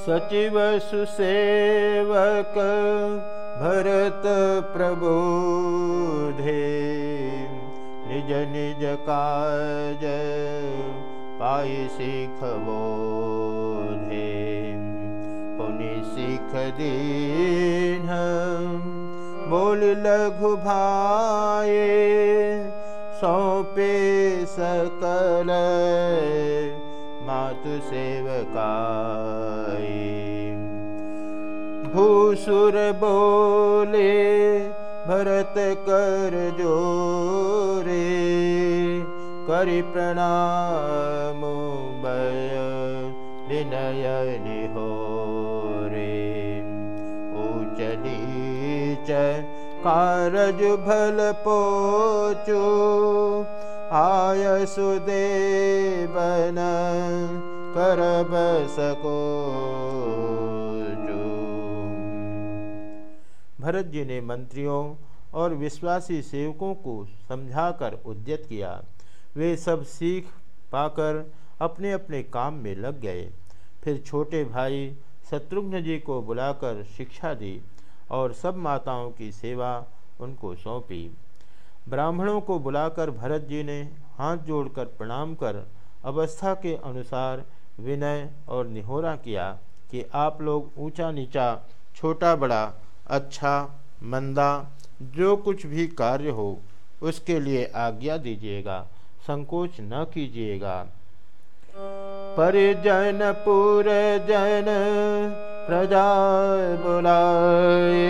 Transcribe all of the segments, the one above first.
सचिव सुसेवक भरत प्रबोधे। निज निज काज पाई सीख बोधे पुनि सीख दीन बोल लघु भाए सौंपे सकल भूसुर बोले भरत कर जोरे करि प्रणाम बय विनय निहो रे ऊच नीच कारज भल पोचो आय सुदेवन करब सको भरत जी ने मंत्रियों और विश्वासी सेवकों को समझाकर उद्यत किया। वे सब सीख पाकर अपने अपने काम में लग गए। फिर छोटे भाई शत्रुघ्न जी को बुलाकर शिक्षा दी और सब माताओं की सेवा उनको सौंपी। ब्राह्मणों को बुलाकर भरत जी ने हाथ जोड़कर प्रणाम कर, अवस्था के अनुसार विनय और निहोरा किया कि आप लोग ऊँचा नीचा छोटा बड़ा अच्छा मंदा, जो कुछ भी कार्य हो, उसके लिए आज्ञा दीजिएगा, संकोच न कीजिएगा। परिजन जन प्रजा बुलाए,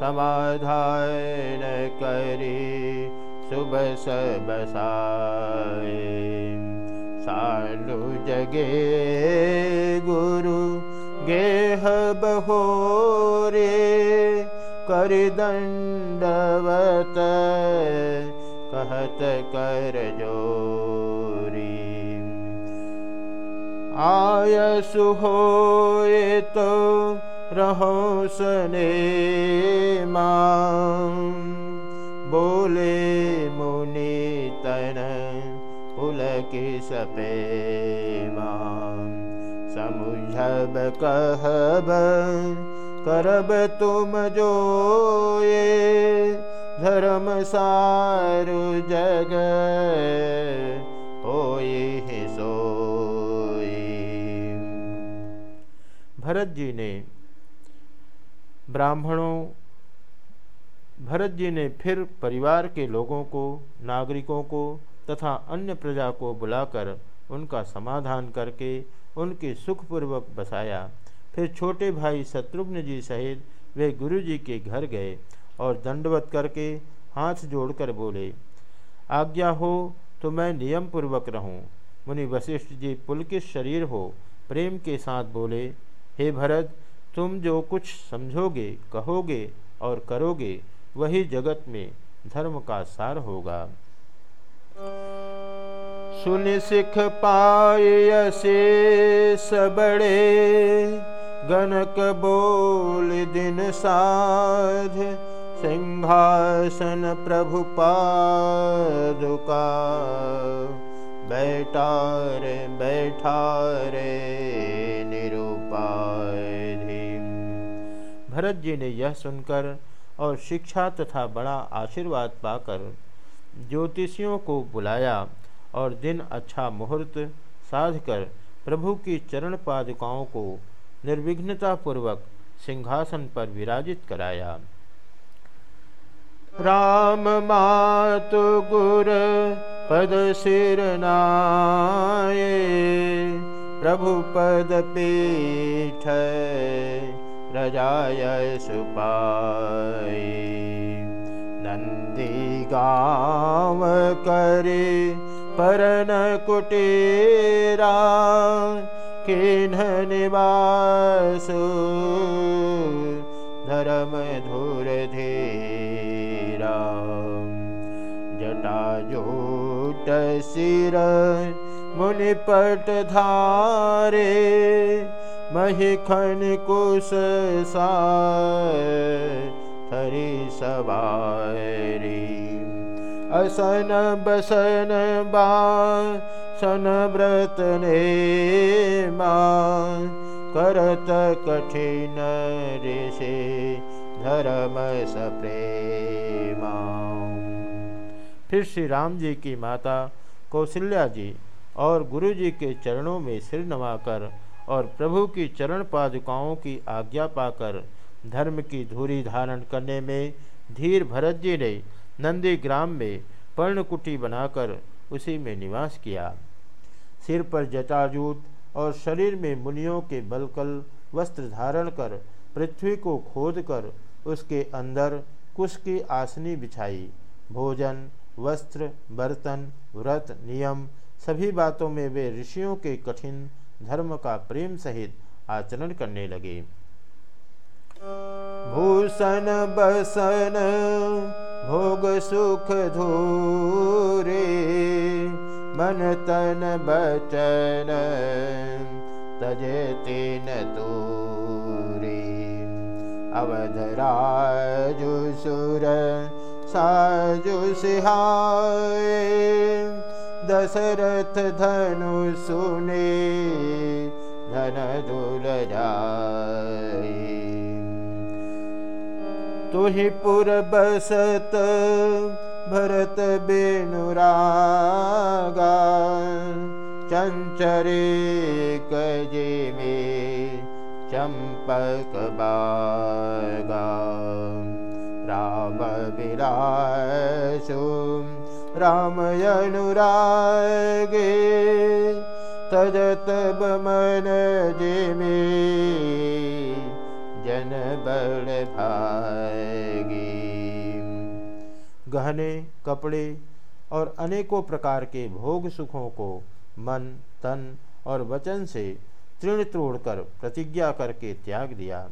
समाधान करी, शुभ बसाए सालु जगे गुरु गेह बहोरे कर दंडवत कहत कर जोरी। आय सुहोए तो रहो सने बोले मुनि तन पुलक सपे समुझब कहब, करब तुम जो ये धर्म सारु जग। भरत जी ने, ब्राह्मणों, भरत जी ने फिर परिवार के लोगों को, नागरिकों को तथा अन्य प्रजा को बुलाकर उनका समाधान करके उनके सुखपूर्वक बसाया। फिर छोटे भाई शत्रुघ्न जी सहित वे गुरु जी के घर गए और दंडवत करके हाथ जोड़कर बोले, आज्ञा हो तो मैं नियम पूर्वक रहूँ। मुनि वशिष्ठ जी पुलकित शरीर हो, प्रेम के साथ बोले, हे भरत, तुम जो कुछ समझोगे, कहोगे और करोगे, वही जगत में धर्म का सार होगा। सुन सिख पाए से सबड़े, गणक बोल दिन साध, सिंहासन प्रभु पादुका बैठा रे बैठा रे भरत जी ने यह सुनकर और शिक्षा तथा बड़ा आशीर्वाद पाकर ज्योतिषियों को बुलाया। और दिन अच्छा मुहूर्त साधकर प्रभु की चरण पादुकाओं को निर्विघ्नतापूर्वक सिंहासन पर विराजित कराया। राम मातु गुर पद सिर प्रभु पद पीठ प्रजाय सुपाई नंदी गाँव करे पर कुटेरा किन्हन बर् म धूर धीरा जटा जोट सिर मुनिपट धारे महि कुशार हरि सवारि असन बसन बा सन व्रत ने करत कठिन ऋषि धर्म सप्रेमा फिर श्री राम जी की माता कौशल्या जी और गुरु जी के चरणों में सिर नवाकर और प्रभु की चरण पादुकाओं की आज्ञा पाकर धर्म की धूरी धारण करने में धीर भरत जी ने नंदी ग्राम में पर्णकुटी बनाकर उसी में निवास किया। सिर पर जटाजूट और शरीर में मुनियों के बलकल वस्त्र धारण कर पृथ्वी को खोद कर उसके अंदर कुश की आसनी बिछाई। भोजन, वस्त्र, बर्तन, व्रत, नियम सभी बातों में वे ऋषियों के कठिन धर्म का प्रेम सहित आचरण करने लगे। भूषण, बसन भोग सुख धूरे मन तन बचन तजे तीन तूरी अवधराजु सुर साजु सिहाय दशरथ धनु सुने धन दुल जाए तुहि पुरबसत। भरत बेणुरागा चञ्चरे कजेी चम्पकबाग रामविरायसो रामायणुरागे तदत बमनजे मे। जन बड़ भागी गहने, कपड़े और अनेकों प्रकार के भोग सुखों को मन, तन और वचन से तृण तोड़कर प्रतिज्ञा करके त्याग दिया,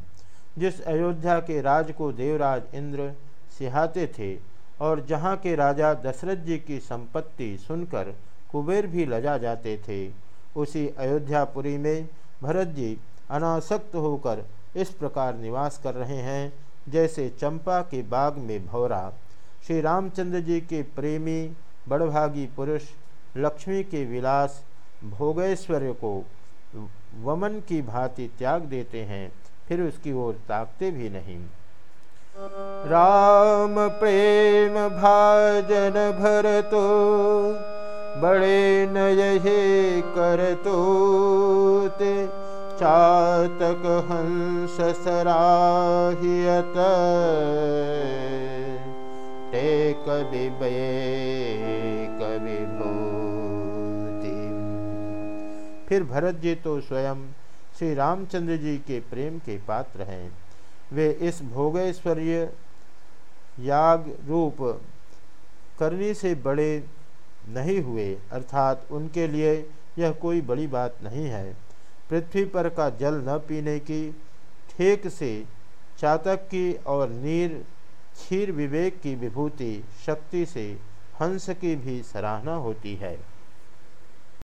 जिस अयोध्या के राज को देवराज इंद्र सिहाते थे और जहाँ के राजा दशरथ जी की संपत्ति सुनकर कुबेर भी लजा जाते थे, उसी अयोध्यापुरी में भरत जी अनासक्त होकर इस प्रकार निवास कर रहे हैं, जैसे चंपा के बाग में भौरा, श्री रामचंद्र जी के प्रेमी, बड़भागी पुरुष, लक्ष्मी के विलास, भोगैश्वर्य को वमन की भांति त्याग देते हैं, फिर उसकी ओर ताकते भी नहीं। राम प्रेम भाजन भर तो बड़े नये कर तो ते चातक हंस सराहियत। ते कवि कवि फिर भरत जी तो स्वयं श्री रामचंद्र जी के प्रेम के पात्र हैं। वे इस भोगैश्वर्य याग रूप करने से बड़े नहीं हुए, अर्थात उनके लिए यह कोई बड़ी बात नहीं है। पृथ्वी पर का जल न पीने की, ठेक से चातक की और नीर, क्षीर विवेक की विभूति, शक्ति से हंस की भी सराहना होती है।